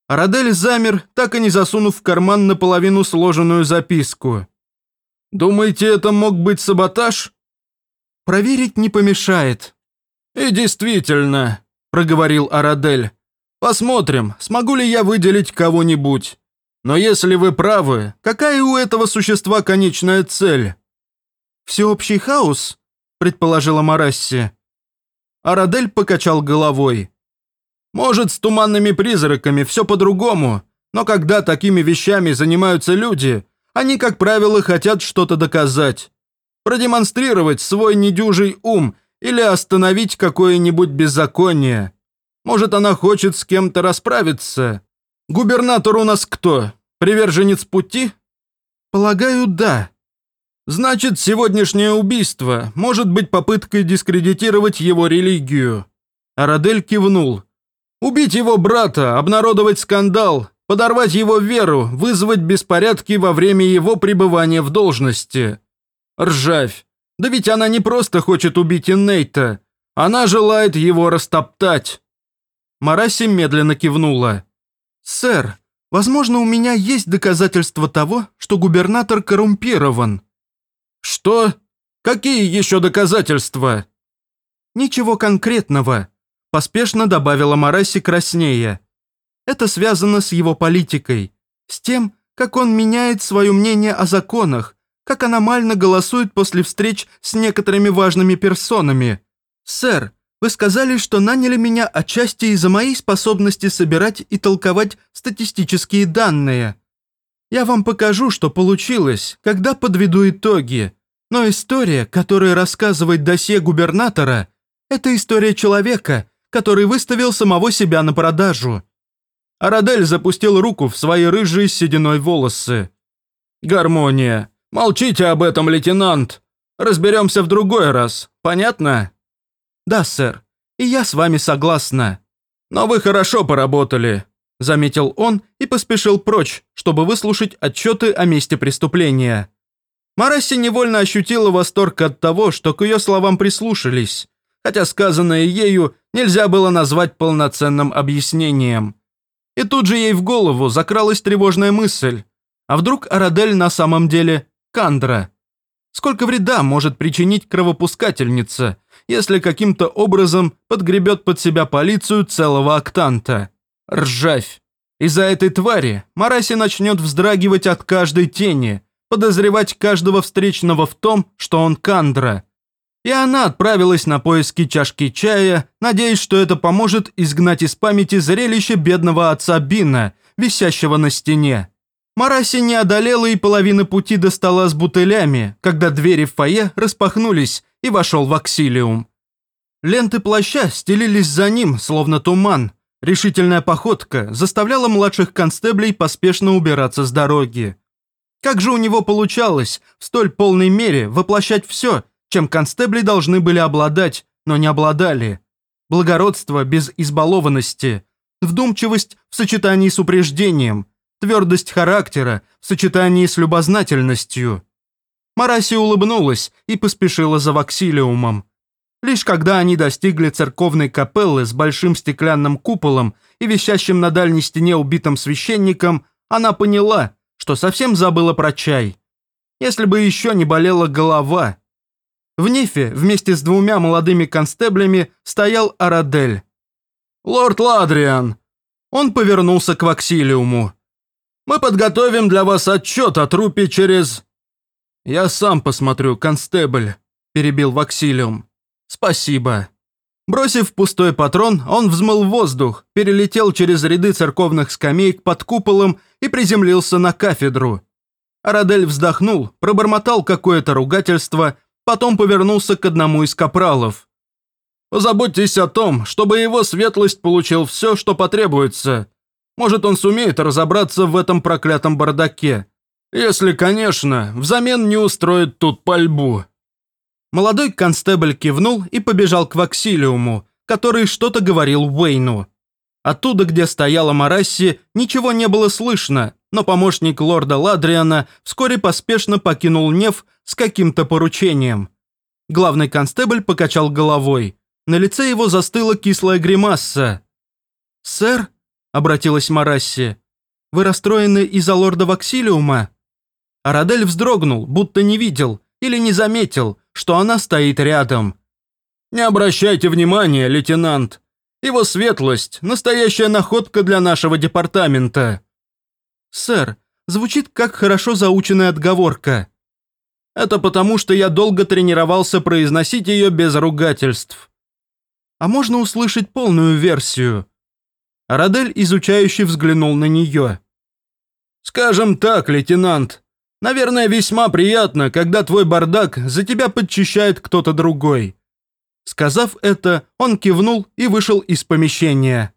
Speaker 1: Радель замер, так и не засунув в карман наполовину сложенную записку.
Speaker 2: «Думаете, это мог быть саботаж?»
Speaker 1: «Проверить не помешает».
Speaker 2: «И действительно», — проговорил Арадель. «Посмотрим, смогу ли я выделить кого-нибудь. Но если вы правы, какая у этого существа конечная цель?»
Speaker 1: «Всеобщий хаос?» – предположила Марасси.
Speaker 2: Арадель покачал головой. «Может, с туманными призраками все по-другому, но когда такими вещами занимаются люди, они, как правило, хотят что-то доказать. Продемонстрировать свой недюжий ум или остановить какое-нибудь беззаконие. Может, она хочет с кем-то расправиться. Губернатор у нас кто? Приверженец пути?
Speaker 1: Полагаю, да.
Speaker 2: Значит, сегодняшнее убийство может быть попыткой дискредитировать его религию. Арадель кивнул. Убить его брата, обнародовать скандал, подорвать его веру, вызвать беспорядки во время его пребывания в должности. Ржавь. Да ведь она не просто хочет убить Иннейта. Она желает его растоптать.
Speaker 1: Мараси медленно кивнула. «Сэр, возможно, у меня есть доказательства того, что губернатор коррумпирован».
Speaker 2: «Что? Какие еще доказательства?»
Speaker 1: «Ничего конкретного», – поспешно добавила Мараси краснее. «Это связано с его политикой, с тем, как он меняет свое мнение о законах, как аномально голосует после встреч с некоторыми важными персонами. Сэр, вы сказали, что наняли меня отчасти из-за моей способности собирать и толковать статистические данные. Я вам покажу, что получилось, когда подведу итоги. Но история, которую рассказывает досье губернатора, это история человека, который выставил самого себя на продажу».
Speaker 2: Арадель запустил руку в свои рыжие сединой волосы. «Гармония. Молчите об этом, лейтенант. Разберемся в другой раз. Понятно?»
Speaker 1: «Да, сэр, и я с вами согласна».
Speaker 2: «Но вы хорошо поработали», – заметил он и поспешил прочь, чтобы выслушать отчеты о месте преступления. Мараси невольно ощутила восторг от того, что к ее словам прислушались, хотя сказанное ею нельзя было назвать полноценным объяснением. И тут же ей в голову закралась тревожная мысль. А вдруг Арадель на самом деле Кандра? Сколько вреда может причинить кровопускательница, если каким-то образом подгребет под себя полицию целого октанта? Ржавь. Из-за этой твари Мараси начнет вздрагивать от каждой тени, подозревать каждого встречного в том, что он Кандра. И она отправилась на поиски чашки чая, надеясь, что это поможет изгнать из памяти зрелище бедного отца Бина, висящего на стене. Мараси не одолела и половины пути до стола с бутылями, когда двери в фойе распахнулись и вошел в аксилиум. Ленты плаща стелились за ним, словно туман. Решительная походка заставляла младших констеблей поспешно убираться с дороги. Как же у него получалось в столь полной мере воплощать все, чем констебли должны были обладать, но не обладали? Благородство без избалованности, вдумчивость в сочетании с упреждением – твердость характера в сочетании с любознательностью. Мараси улыбнулась и поспешила за ваксилиумом. Лишь когда они достигли церковной капеллы с большим стеклянным куполом и висящим на дальней стене убитым священником, она поняла, что совсем забыла про чай. Если бы еще не болела голова. В Нифе вместе с двумя молодыми констеблями стоял Арадель. «Лорд Ладриан!» Он повернулся к Ваксилиуму. Мы подготовим для вас отчет о трупе через...» «Я сам посмотрю, констебль», – перебил Ваксилиум. «Спасибо». Бросив пустой патрон, он взмыл воздух, перелетел через ряды церковных скамеек под куполом и приземлился на кафедру. Арадель вздохнул, пробормотал какое-то ругательство, потом повернулся к одному из капралов. «Позаботьтесь о том, чтобы его светлость получил все, что потребуется. Может, он сумеет разобраться в этом проклятом бардаке. Если, конечно, взамен не устроит тут пальбу». Молодой констебль кивнул и побежал к Ваксилиуму, который что-то говорил Уэйну. Оттуда, где стояла Марасси, ничего не было слышно,
Speaker 1: но помощник лорда Ладриана вскоре поспешно покинул Нев с каким-то поручением. Главный констебль покачал головой. На лице его застыла кислая гримаса. «Сэр?» – обратилась Марасси. «Вы расстроены из-за лорда Ваксилиума?» Арадель вздрогнул, будто не видел или не заметил, что она стоит рядом.
Speaker 2: «Не обращайте внимания, лейтенант. Его светлость – настоящая находка для нашего департамента».
Speaker 1: «Сэр, звучит как хорошо заученная отговорка».
Speaker 2: «Это потому, что я долго тренировался произносить ее без ругательств».
Speaker 1: «А можно услышать полную версию?» Арадель изучающе взглянул на нее.
Speaker 2: «Скажем так, лейтенант, наверное, весьма приятно, когда твой бардак за тебя подчищает кто-то другой».
Speaker 1: Сказав это, он кивнул и вышел из помещения.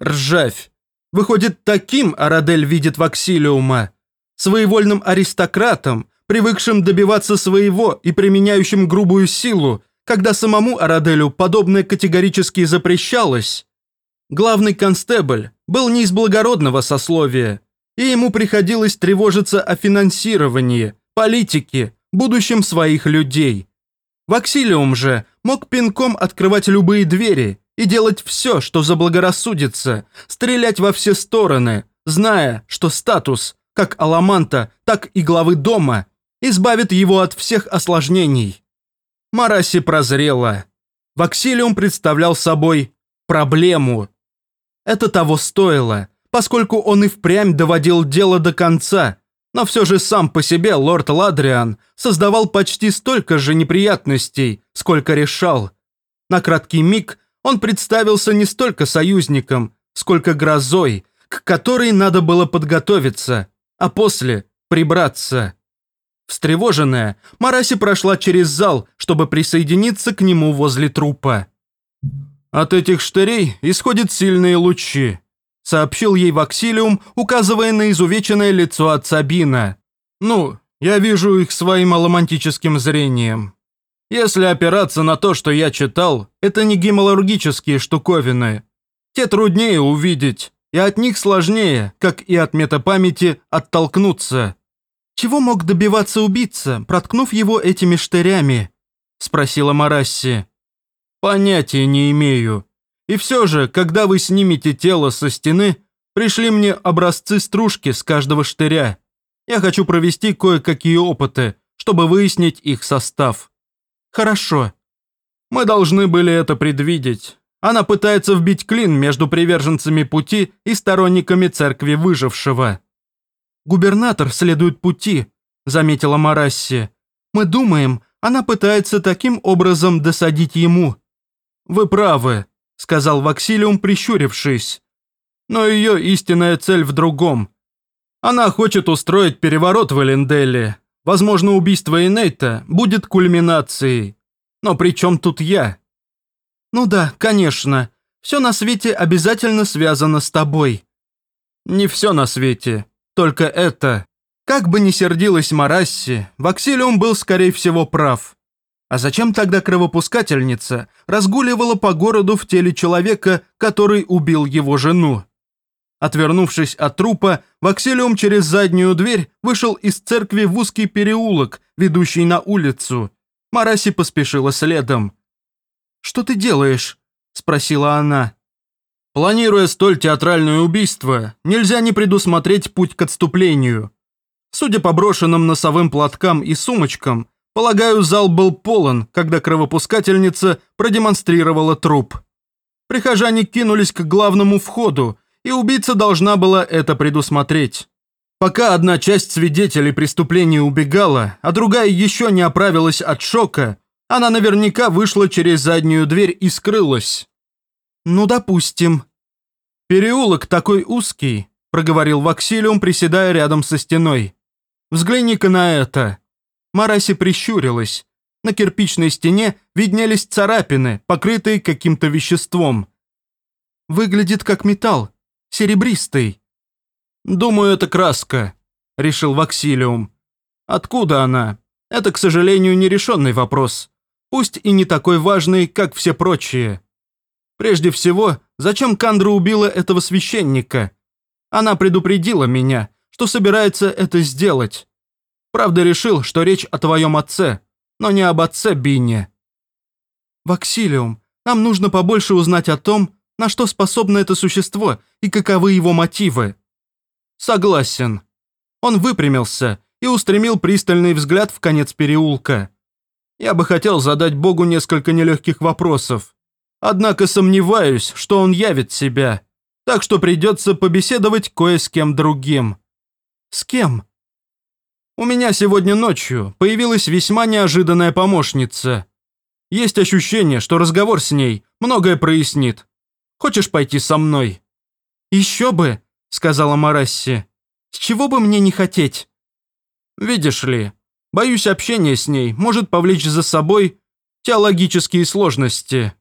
Speaker 1: Ржавь. Выходит, таким Арадель видит Ваксилиума. Своевольным аристократом, привыкшим добиваться своего и применяющим грубую силу, когда самому Араделю подобное категорически запрещалось. Главный констебль был не из благородного сословия, и ему приходилось тревожиться о финансировании, политике, будущем своих людей. Ваксилиум же мог пинком открывать любые двери и делать все, что заблагорассудится, стрелять во все стороны, зная, что статус, как Аламанта, так и главы дома, избавит его от всех осложнений. Мараси прозрела. Ваксилиум представлял собой проблему, это того стоило, поскольку он и впрямь доводил дело до конца, но все же сам по себе лорд Ладриан создавал почти столько же неприятностей, сколько решал. На краткий миг он представился не столько союзником, сколько грозой, к которой надо было подготовиться, а после прибраться. Встревоженная, Мараси прошла через зал, чтобы присоединиться к нему возле трупа.
Speaker 2: «От этих штырей исходят сильные лучи», — сообщил ей Ваксилиум, указывая на изувеченное лицо отца Бина. «Ну, я вижу их своим аломантическим зрением. Если опираться на то, что я читал, это не гемалургические штуковины. Те труднее увидеть, и от них сложнее, как и от метапамяти, оттолкнуться».
Speaker 1: «Чего мог добиваться убийца, проткнув его этими штырями?» – спросила Марасси.
Speaker 2: Понятия не имею. И все же, когда вы снимете тело со стены, пришли мне образцы стружки с каждого штыря. Я хочу провести кое-какие опыты, чтобы выяснить их состав.
Speaker 1: Хорошо.
Speaker 2: Мы должны были это предвидеть. Она пытается вбить клин между приверженцами пути и сторонниками церкви выжившего.
Speaker 1: Губернатор следует пути, заметила Марасси. Мы думаем, она пытается таким образом досадить ему.
Speaker 2: «Вы правы», — сказал Ваксилиум, прищурившись. «Но ее истинная цель в другом. Она хочет устроить переворот в Эленделле. Возможно, убийство Инейта будет кульминацией. Но при чем тут я?»
Speaker 1: «Ну да, конечно. Все на свете обязательно связано с тобой».
Speaker 2: «Не все на свете. Только это».
Speaker 1: Как бы ни сердилась Марасси, Ваксилиум был, скорее всего, прав. А зачем тогда кровопускательница разгуливала по городу в теле человека, который убил его жену? Отвернувшись от трупа, Вакселиум через заднюю дверь вышел из церкви в узкий переулок, ведущий на улицу. Мараси поспешила следом. «Что ты делаешь?» – спросила она.
Speaker 2: «Планируя столь театральное убийство, нельзя не предусмотреть путь к отступлению. Судя по брошенным носовым платкам и сумочкам, Полагаю, зал был полон, когда кровопускательница продемонстрировала труп. Прихожане кинулись к главному входу, и убийца должна была это предусмотреть. Пока одна часть свидетелей преступления убегала, а другая еще не оправилась от шока, она наверняка вышла через заднюю дверь и скрылась.
Speaker 1: «Ну, допустим».
Speaker 2: «Переулок такой узкий», — проговорил Ваксилиум, приседая рядом со стеной. «Взгляни-ка на это».
Speaker 1: Мараси прищурилась. На кирпичной стене виднелись царапины, покрытые каким-то веществом. «Выглядит как металл, серебристый».
Speaker 2: «Думаю, это краска», — решил Ваксилиум. «Откуда она? Это, к сожалению, нерешенный вопрос. Пусть и не такой важный, как все прочие. Прежде всего, зачем Кандра убила этого священника? Она предупредила меня,
Speaker 1: что собирается это сделать. Правда, решил, что речь о твоем отце, но не об отце Бинне. Ваксилиум, нам нужно побольше узнать о том, на что способно это существо и каковы его мотивы. Согласен. Он выпрямился и устремил пристальный взгляд в конец переулка. Я бы хотел задать Богу несколько нелегких вопросов. Однако сомневаюсь, что он явит себя. Так что придется побеседовать кое с кем другим. С кем? У меня сегодня ночью появилась весьма неожиданная помощница. Есть ощущение, что разговор с ней многое прояснит. Хочешь пойти со мной?» «Еще бы», — сказала Марасси. «С чего бы мне не хотеть?» «Видишь ли, боюсь, общение с ней может повлечь за собой теологические сложности».